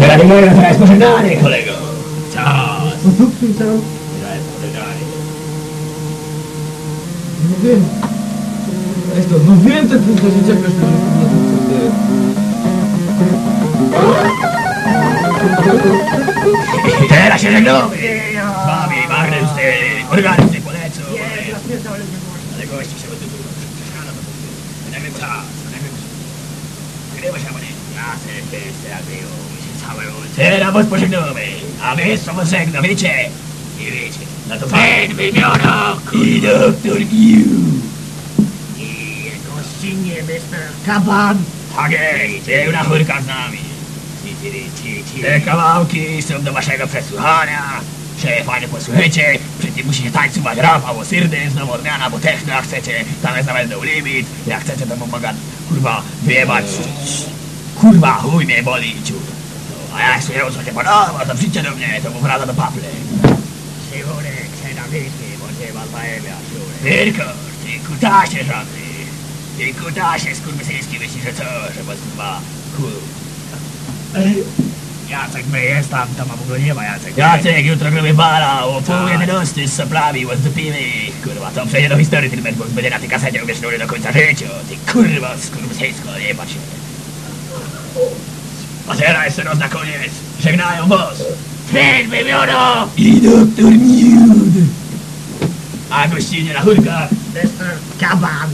Teraz nie mogę. No wiem. Jest to, no to chcete. Teraz się żegnamy! Z wami Magnus, organizm polecą! Ale gości się od tyłu przeszkadza to Wydajmy czas, wydajmy Grywa się panie, ja se też terapią się całego Teraz was pożegnamy, a wy są żegna, wiecie? I wiecie, na to pan wymiana i doktor Mew! I gościnnie Mr. Kaban! Tak jest, pełna chórka z nami! Te kawałki są do waszego przesłuchania. Szefanie, posłuchajcie, przy tym musicie tańcować Rafał Osyrdy, znowu odmiana, bo techno jak chcecie, tam jest nawet no limit, jak chcecie to pomaga, kurwa, wyjebać, kurwa, chuj mnie boli ciur. A jak sobie co się podoba, to przyjdźcie do mnie, to powraca do papy. Siwurek, sedawiki, bo was zajebia, siwurek. Tylko, ty kutasie żadny, ty kutasie skurwysyjski myślisz, że co, że was kurwa, chuj. My jest tam, tam a ma Jacek. Jacek jutro gruby bala, o pół jedenosty z soplami, was do piwy. Kurwa, to przejdzie do historii ten bo będzie na tej kasecie umieszczony do końca życia. Ty kurwa, skurwysyjsko, nie patrz się. A teraz jeszcze raz na koniec. Żegnają was. Fred Wymiono i doktor Miód. A gościnnie na chórkach. Mr. Kaban.